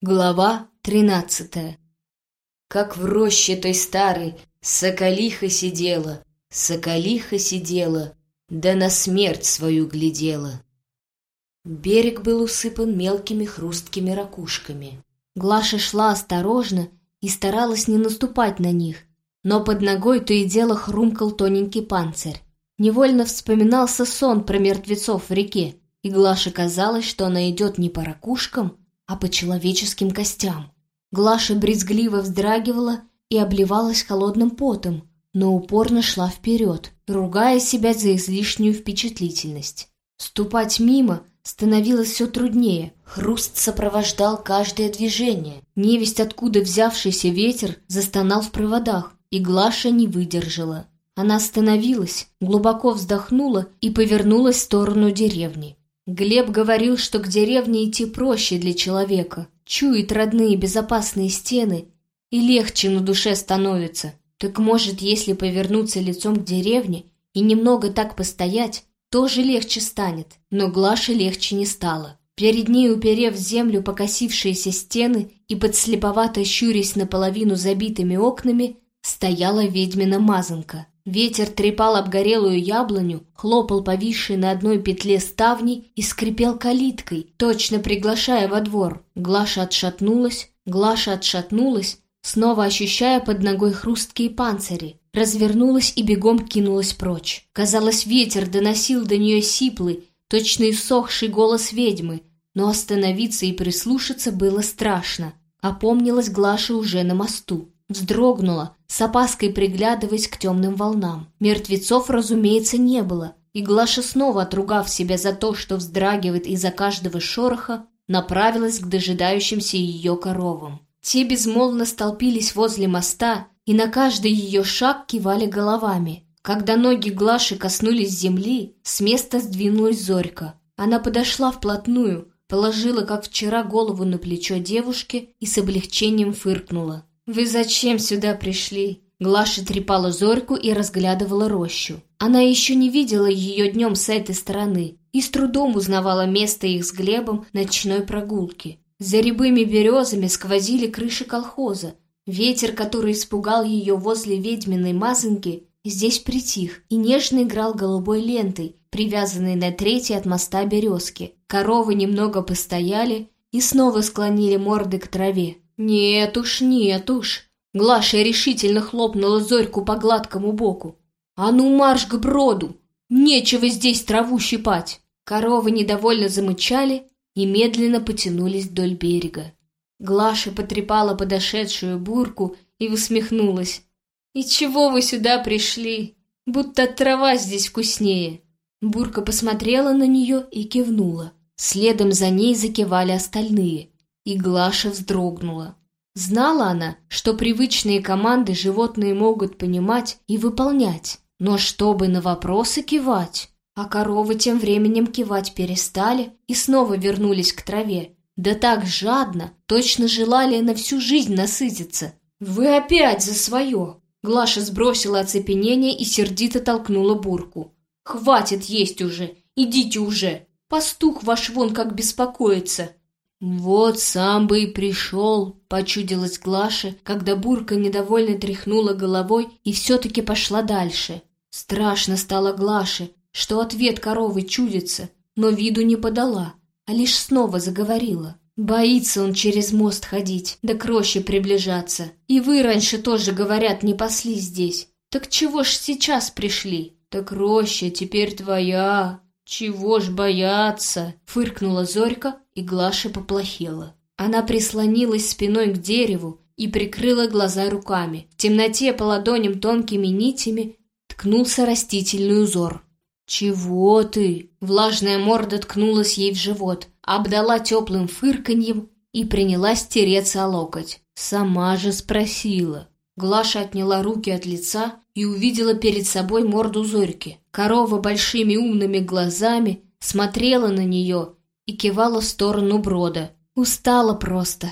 Глава тринадцатая Как в роще той старой Соколиха сидела, Соколиха сидела, Да на смерть свою глядела. Берег был усыпан мелкими хрусткими ракушками. Глаша шла осторожно и старалась не наступать на них, но под ногой то и дело хрумкал тоненький панцирь. Невольно вспоминался сон про мертвецов в реке, и Глаше казалось, что она идет не по ракушкам, а по человеческим костям. Глаша брезгливо вздрагивала и обливалась холодным потом, но упорно шла вперед, ругая себя за излишнюю впечатлительность. Ступать мимо становилось все труднее, хруст сопровождал каждое движение. Невесть, откуда взявшийся ветер, застонал в проводах, и Глаша не выдержала. Она остановилась, глубоко вздохнула и повернулась в сторону деревни. Глеб говорил, что к деревне идти проще для человека. Чует родные безопасные стены, и легче на душе становится. Так может, если повернуться лицом к деревне и немного так постоять, тоже легче станет. Но Глаше легче не стало. Перед ней, уперев в землю покосившиеся стены и подслеповато щурясь наполовину забитыми окнами, стояла ведьмина мазанка. Ветер трепал обгорелую яблоню, хлопал повисший на одной петле ставни и скрипел калиткой, точно приглашая во двор. Глаша отшатнулась, Глаша отшатнулась, снова ощущая под ногой хрусткие панцири. Развернулась и бегом кинулась прочь. Казалось, ветер доносил до нее сиплый, точно иссохший голос ведьмы, но остановиться и прислушаться было страшно. Опомнилась Глаша уже на мосту. Вздрогнула, с опаской приглядываясь к темным волнам. Мертвецов, разумеется, не было, и Глаша, снова отругав себя за то, что вздрагивает из-за каждого шороха, направилась к дожидающимся ее коровам. Те безмолвно столпились возле моста и на каждый ее шаг кивали головами. Когда ноги Глаши коснулись земли, с места сдвинулась Зорька. Она подошла вплотную, положила, как вчера, голову на плечо девушки и с облегчением фыркнула. «Вы зачем сюда пришли?» Глаша трепала Зорьку и разглядывала рощу. Она еще не видела ее днем с этой стороны и с трудом узнавала место их с Глебом ночной прогулки. За рябыми березами сквозили крыши колхоза. Ветер, который испугал ее возле ведьминой мазанки, здесь притих и нежно играл голубой лентой, привязанной на третьей от моста березки. Коровы немного постояли и снова склонили морды к траве. «Нет уж, нет уж!» Глаша решительно хлопнула Зорьку по гладкому боку. «А ну марш к броду! Нечего здесь траву щипать!» Коровы недовольно замычали и медленно потянулись вдоль берега. Глаша потрепала подошедшую бурку и усмехнулась. «И чего вы сюда пришли? Будто трава здесь вкуснее!» Бурка посмотрела на нее и кивнула. Следом за ней закивали остальные и Глаша вздрогнула. Знала она, что привычные команды животные могут понимать и выполнять, но чтобы на вопросы кивать. А коровы тем временем кивать перестали и снова вернулись к траве. Да так жадно, точно желали на всю жизнь насытиться. «Вы опять за свое!» Глаша сбросила оцепенение и сердито толкнула бурку. «Хватит есть уже! Идите уже! Пастух ваш вон как беспокоится!» «Вот сам бы и пришел», — почудилась Глаше, когда Бурка недовольно тряхнула головой и все-таки пошла дальше. Страшно стало Глаше, что ответ коровы чудится, но виду не подала, а лишь снова заговорила. Боится он через мост ходить, да к роще приближаться. И вы раньше тоже, говорят, не пасли здесь. Так чего ж сейчас пришли? Так роща теперь твоя, «Чего ж бояться?» — фыркнула Зорька, и Глаша поплохела. Она прислонилась спиной к дереву и прикрыла глаза руками. В темноте по ладоням тонкими нитями ткнулся растительный узор. «Чего ты?» Влажная морда ткнулась ей в живот, обдала теплым фырканьем и принялась тереться о локоть. Сама же спросила. Глаша отняла руки от лица и увидела перед собой морду Зорьки. Корова большими умными глазами смотрела на нее и кивала в сторону брода. Устала просто.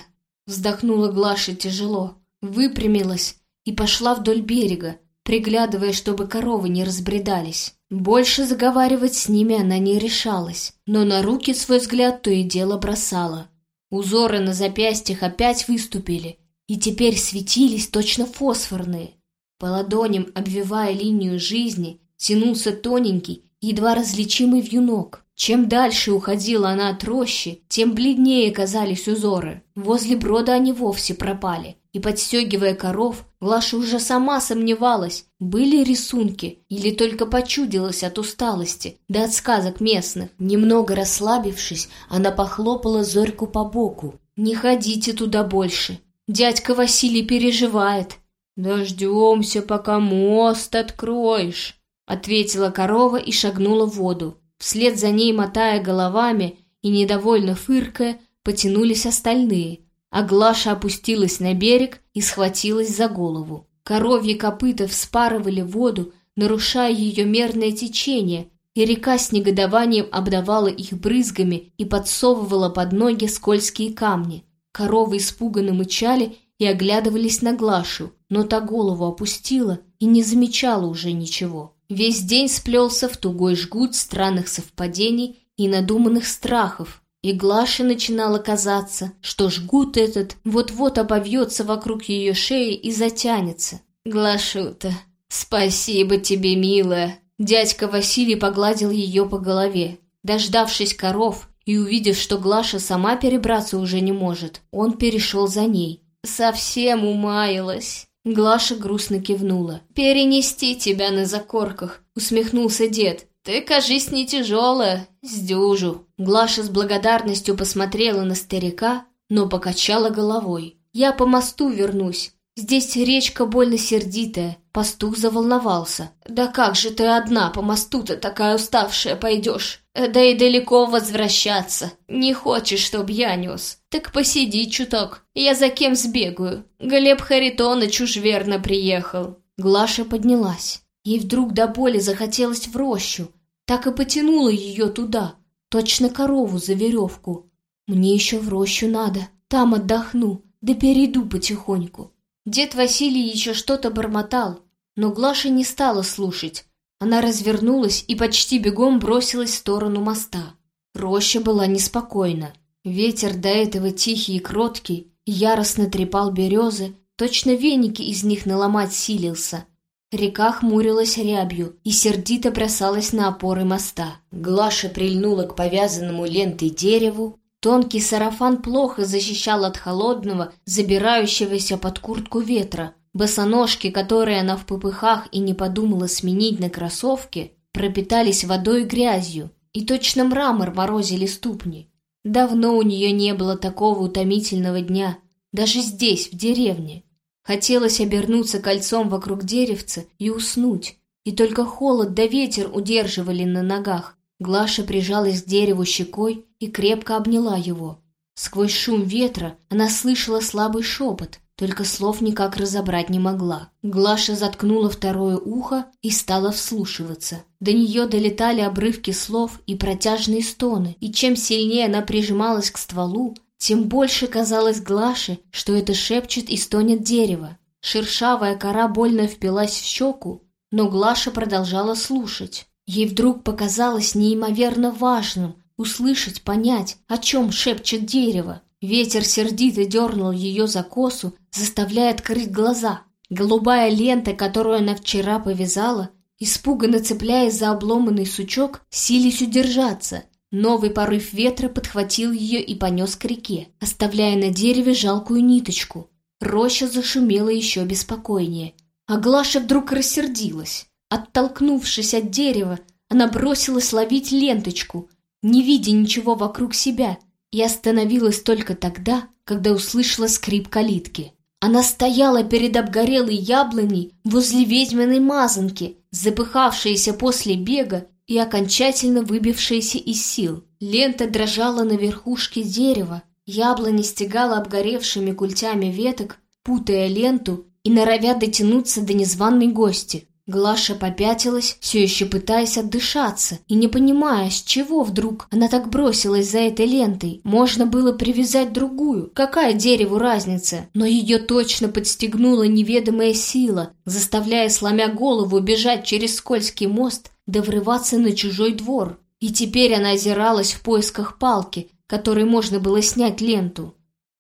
Вздохнула Глаша тяжело, выпрямилась и пошла вдоль берега, приглядывая, чтобы коровы не разбредались. Больше заговаривать с ними она не решалась, но на руки свой взгляд то и дело бросала. Узоры на запястьях опять выступили и теперь светились точно фосфорные. По ладоням, обвивая линию жизни, тянулся тоненький, едва различимый вьюнок. Чем дальше уходила она от рощи, тем бледнее казались узоры. Возле брода они вовсе пропали. И, подстегивая коров, Глаша уже сама сомневалась, были рисунки или только почудилась от усталости, да от сказок местных. Немного расслабившись, она похлопала Зорьку по боку. «Не ходите туда больше. Дядька Василий переживает». «Дождемся, пока мост откроешь», — ответила корова и шагнула в воду. Вслед за ней, мотая головами и недовольно фыркая, потянулись остальные, а Глаша опустилась на берег и схватилась за голову. Коровьи копыта вспарывали воду, нарушая ее мерное течение, и река с негодованием обдавала их брызгами и подсовывала под ноги скользкие камни. Коровы испуганно мычали и оглядывались на Глашу, но та голову опустила и не замечала уже ничего. Весь день сплелся в тугой жгут странных совпадений и надуманных страхов, и Глаше начинало казаться, что жгут этот вот-вот обовьется вокруг ее шеи и затянется. «Глашута, спасибо тебе, милая!» Дядька Василий погладил ее по голове. Дождавшись коров и увидев, что Глаша сама перебраться уже не может, он перешел за ней. «Совсем умаялась!» Глаша грустно кивнула. «Перенести тебя на закорках», — усмехнулся дед. «Ты, кажись, не тяжелая, сдюжу». Глаша с благодарностью посмотрела на старика, но покачала головой. «Я по мосту вернусь. Здесь речка больно сердитая». Пастух заволновался. «Да как же ты одна по мосту-то такая уставшая пойдешь? Да и далеко возвращаться. Не хочешь, чтоб я нес? Так посиди чуток, я за кем сбегаю. Глеб Харитоныч уж верно приехал». Глаша поднялась. Ей вдруг до боли захотелось в рощу. Так и потянула ее туда, точно корову за веревку. Мне еще в рощу надо, там отдохну, да перейду потихоньку. Дед Василий еще что-то бормотал, но Глаша не стала слушать. Она развернулась и почти бегом бросилась в сторону моста. Роща была неспокойна. Ветер до этого тихий и кроткий, яростно трепал березы, точно веники из них наломать силился. Река хмурилась рябью и сердито бросалась на опоры моста. Глаша прильнула к повязанному лентой дереву. Тонкий сарафан плохо защищал от холодного, забирающегося под куртку ветра. Босоножки, которые она в попыхах и не подумала сменить на кроссовки, пропитались водой и грязью, и точно мрамор морозили ступни. Давно у нее не было такого утомительного дня, даже здесь, в деревне. Хотелось обернуться кольцом вокруг деревца и уснуть, и только холод да ветер удерживали на ногах. Глаша прижалась к дереву щекой и крепко обняла его. Сквозь шум ветра она слышала слабый шепот, только слов никак разобрать не могла. Глаша заткнула второе ухо и стала вслушиваться. До нее долетали обрывки слов и протяжные стоны, и чем сильнее она прижималась к стволу, тем больше казалось Глаше, что это шепчет и стонет дерево. Шершавая кора больно впилась в щеку, но Глаша продолжала слушать. Ей вдруг показалось неимоверно важным услышать, понять, о чем шепчет дерево. Ветер сердито дернул ее за косу, заставляя открыть глаза. Голубая лента, которую она вчера повязала, испуганно цепляясь за обломанный сучок, сились удержаться — Новый порыв ветра подхватил ее и понес к реке, оставляя на дереве жалкую ниточку. Роща зашумела еще беспокойнее. А Глаша вдруг рассердилась. Оттолкнувшись от дерева, она бросилась ловить ленточку, не видя ничего вокруг себя, и остановилась только тогда, когда услышала скрип калитки. Она стояла перед обгорелой яблоней возле ведьминой мазанки, запыхавшаяся после бега и окончательно выбившаяся из сил. Лента дрожала на верхушке дерева, яблони стегала обгоревшими культями веток, путая ленту и норовя дотянуться до незваной гости. Глаша попятилась, все еще пытаясь отдышаться, и не понимая, с чего вдруг она так бросилась за этой лентой. Можно было привязать другую. Какая дереву разница? Но ее точно подстегнула неведомая сила, заставляя, сломя голову, бежать через скользкий мост да врываться на чужой двор. И теперь она озиралась в поисках палки, которой можно было снять ленту.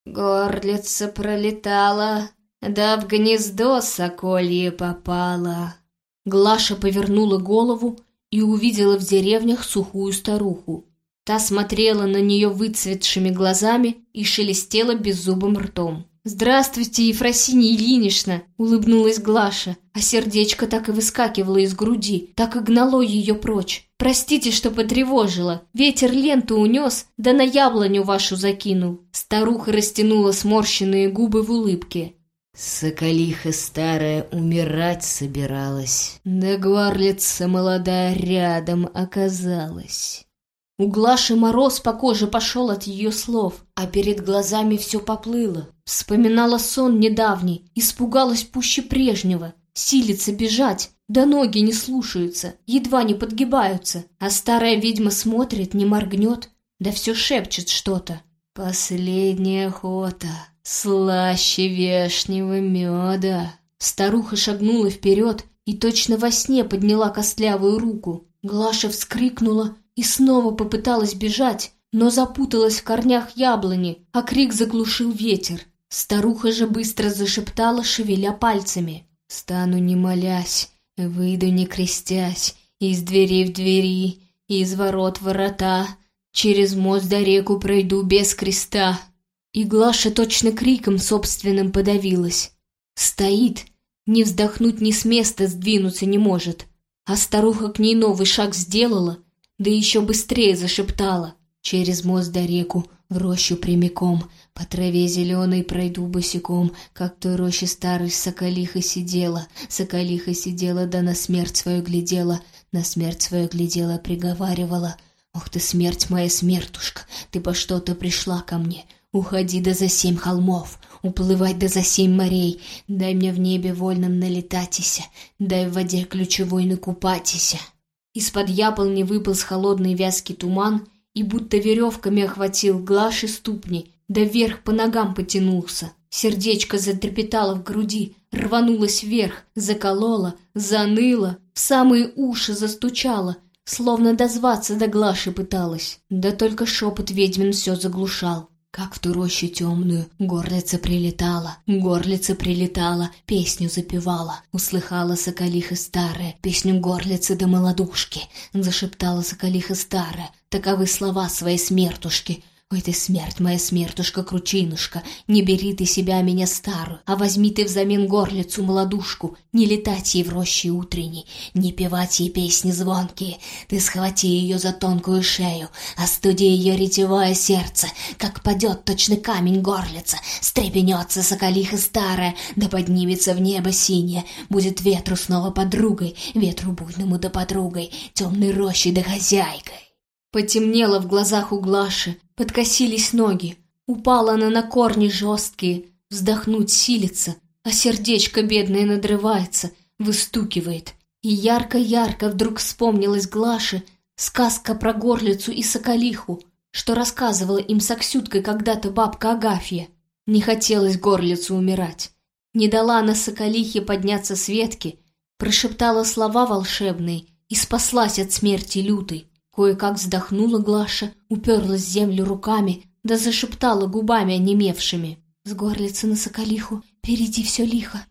Горлица пролетала, да в гнездо соколье попала. Глаша повернула голову и увидела в деревнях сухую старуху. Та смотрела на нее выцветшими глазами и шелестела беззубым ртом. «Здравствуйте, Ефросинья Ильинична!» — улыбнулась Глаша, а сердечко так и выскакивало из груди, так и гнало ее прочь. «Простите, что потревожила. Ветер ленту унес, да на яблоню вашу закинул». Старуха растянула сморщенные губы в улыбке. Соколиха старая умирать собиралась, да горлица молодая рядом оказалась. У Глаши мороз по коже пошел от ее слов, а перед глазами все поплыло. Вспоминала сон недавний, испугалась пуще прежнего, силится бежать, да ноги не слушаются, едва не подгибаются, а старая ведьма смотрит, не моргнет, да все шепчет что-то. Последняя охота, слаще вешнего меда. Старуха шагнула вперед и точно во сне подняла костлявую руку. Глаша вскрикнула и снова попыталась бежать, но запуталась в корнях яблони, а крик заглушил ветер. Старуха же быстро зашептала, шевеля пальцами. «Стану не молясь, выйду не крестясь, из двери в двери, из ворот ворота, через мост до реку пройду без креста». И Глаша точно криком собственным подавилась. Стоит, не вздохнуть ни с места сдвинуться не может. А старуха к ней новый шаг сделала, да еще быстрее зашептала. Через мост до реку, в рощу прямиком, по траве зеленой пройду босиком, как той роще старой соколиха сидела. Соколиха сидела, да на смерть свою глядела, на смерть свою глядела, приговаривала. «Ох ты, смерть моя, смертушка, ты по что-то пришла ко мне, уходи да за семь холмов, уплывать да за семь морей, дай мне в небе вольном налетатися, дай в воде ключевой накупатися». Из-под яблони выполз холодный вязкий туман и будто веревками охватил Глаши ступни, да вверх по ногам потянулся. Сердечко затрепетало в груди, рванулось вверх, закололо, заныло, в самые уши застучало, словно дозваться до Глаши пыталась. Да только шепот ведьмин все заглушал. Как в ту рощу темную горлица прилетала, горлица прилетала, песню запевала. Услыхала соколиха старая, песню горлицы да молодушки. Зашептала соколиха старая, таковы слова своей смертушки — Ой ты смерть, моя смертушка, кручинушка, не бери ты себя, меня старую, а возьми ты взамен горлицу молодушку, не летать ей в роще утренней, не певать ей песни звонкие, ты схвати ее за тонкую шею, остуди ее ретевое сердце, как падет точно камень горлица, стрепенется соколиха старая, да поднимется в небо синее, будет ветру снова подругой, ветру буйному да подругой, темной рощей да хозяйкой. Потемнело в глазах у Глаши, подкосились ноги. Упала она на корни жесткие, вздохнуть силится, а сердечко бедное надрывается, выстукивает. И ярко-ярко вдруг вспомнилась Глаше сказка про горлицу и соколиху, что рассказывала им с Аксюткой когда-то бабка Агафья. Не хотелось горлицу умирать. Не дала она соколихе подняться с ветки, прошептала слова волшебные и спаслась от смерти лютой. Кое-как вздохнула Глаша, уперлась в землю руками, да зашептала губами онемевшими. С горлицы на соколиху, впереди все лихо.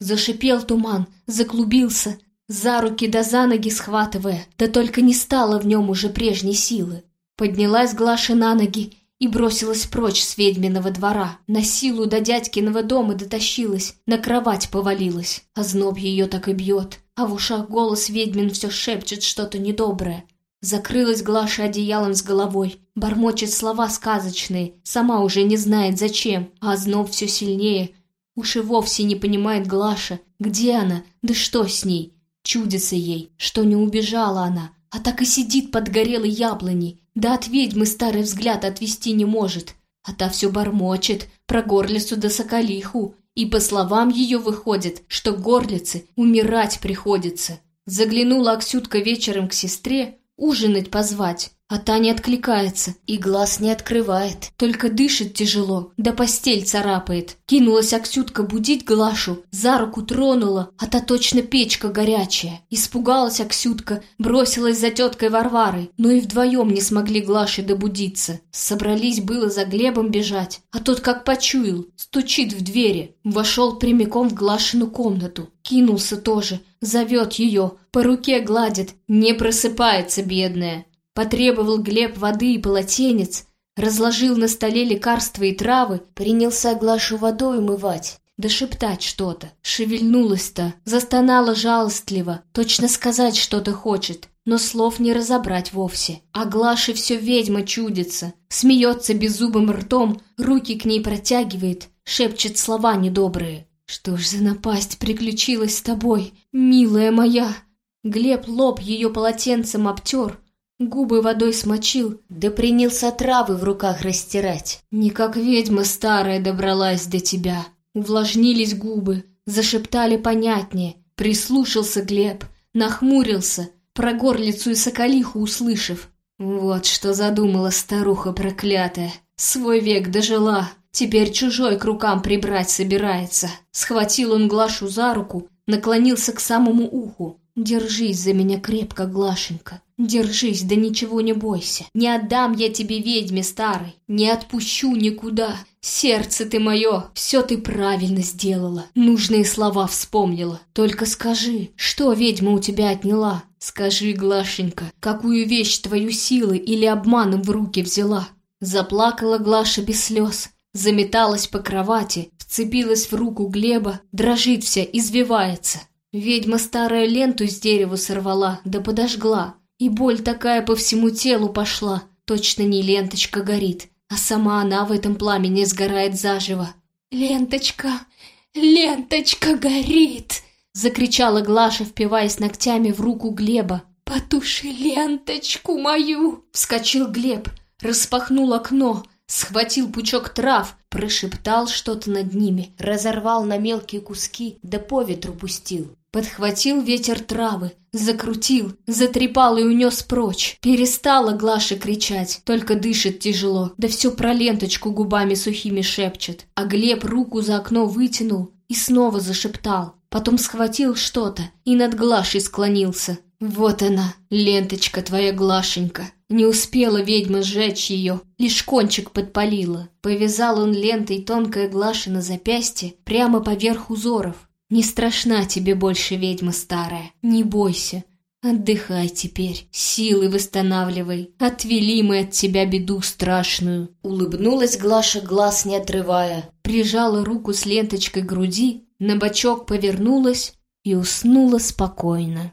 Зашипел туман, заклубился, за руки да за ноги схватывая, да только не стало в нем уже прежней силы. Поднялась Глаша на ноги и бросилась прочь с ведьминого двора. На силу до дядькиного дома дотащилась, на кровать повалилась. А зноб ее так и бьет, а в ушах голос ведьмин все шепчет что-то недоброе. Закрылась Глаша одеялом с головой, бормочет слова сказочные, сама уже не знает зачем, а озноб все сильнее. Уж и вовсе не понимает Глаша, где она, да что с ней. Чудится ей, что не убежала она, а так и сидит под горелой яблоней, да от ведьмы старый взгляд отвести не может. А та все бормочет про горлицу да соколиху, и по словам ее выходит, что горлице умирать приходится. Заглянула Аксютка вечером к сестре, ужинать позвать. А та не откликается и глаз не открывает. Только дышит тяжело, да постель царапает. Кинулась Аксютка будить Глашу, за руку тронула, а та точно печка горячая. Испугалась Аксютка, бросилась за теткой Варварой, но и вдвоем не смогли Глаше добудиться. Собрались было за Глебом бежать, а тот как почуял, стучит в двери. Вошел прямиком в Глашину комнату. Кинулся тоже, зовет ее, по руке гладит. Не просыпается, бедная. Потребовал Глеб воды и полотенец, разложил на столе лекарства и травы, принялся Глашу водой умывать, да шептать что-то. Шевельнулась-то, застонала жалостливо, точно сказать что-то хочет, но слов не разобрать вовсе. А Глаше все ведьма чудится, смеется беззубым ртом, руки к ней протягивает, шепчет слова недобрые. «Что ж за напасть приключилась с тобой, милая моя?» Глеб лоб ее полотенцем обтер, Губы водой смочил, да принялся травы в руках растирать. Не как ведьма старая добралась до тебя. Увлажнились губы, зашептали понятнее. Прислушался Глеб, нахмурился, про горлицу и соколиху услышав. Вот что задумала старуха проклятая. Свой век дожила, теперь чужой к рукам прибрать собирается. Схватил он Глашу за руку, наклонился к самому уху. Держись за меня крепко, Глашенька. Держись, да ничего не бойся. Не отдам я тебе ведьме старой. Не отпущу никуда. Сердце ты мое, все ты правильно сделала. Нужные слова вспомнила. Только скажи, что ведьма у тебя отняла? Скажи, Глашенька, какую вещь твою силы или обманом в руки взяла? Заплакала Глаша без слез. Заметалась по кровати, вцепилась в руку Глеба, дрожит вся, извивается. Ведьма старая ленту с дерева сорвала, да подожгла. И боль такая по всему телу пошла. Точно не ленточка горит, а сама она в этом пламени сгорает заживо. «Ленточка, ленточка горит!» Закричала Глаша, впиваясь ногтями в руку Глеба. «Потуши ленточку мою!» Вскочил Глеб, распахнул окно, схватил пучок трав, прошептал что-то над ними, разорвал на мелкие куски, да по ветру пустил. Подхватил ветер травы, закрутил, затрепал и унес прочь. Перестала Глаша кричать, только дышит тяжело, да все про ленточку губами сухими шепчет. А Глеб руку за окно вытянул и снова зашептал. Потом схватил что-то и над Глашей склонился. Вот она, ленточка твоя, Глашенька. Не успела ведьма сжечь ее, лишь кончик подпалила. Повязал он лентой тонкое Глаше на запястье прямо поверх узоров. Не страшна тебе больше ведьма старая, не бойся. Отдыхай теперь, силы восстанавливай. Отвели мы от тебя беду страшную. Улыбнулась Глаша, глаз не отрывая. Прижала руку с ленточкой к груди, на бочок повернулась и уснула спокойно.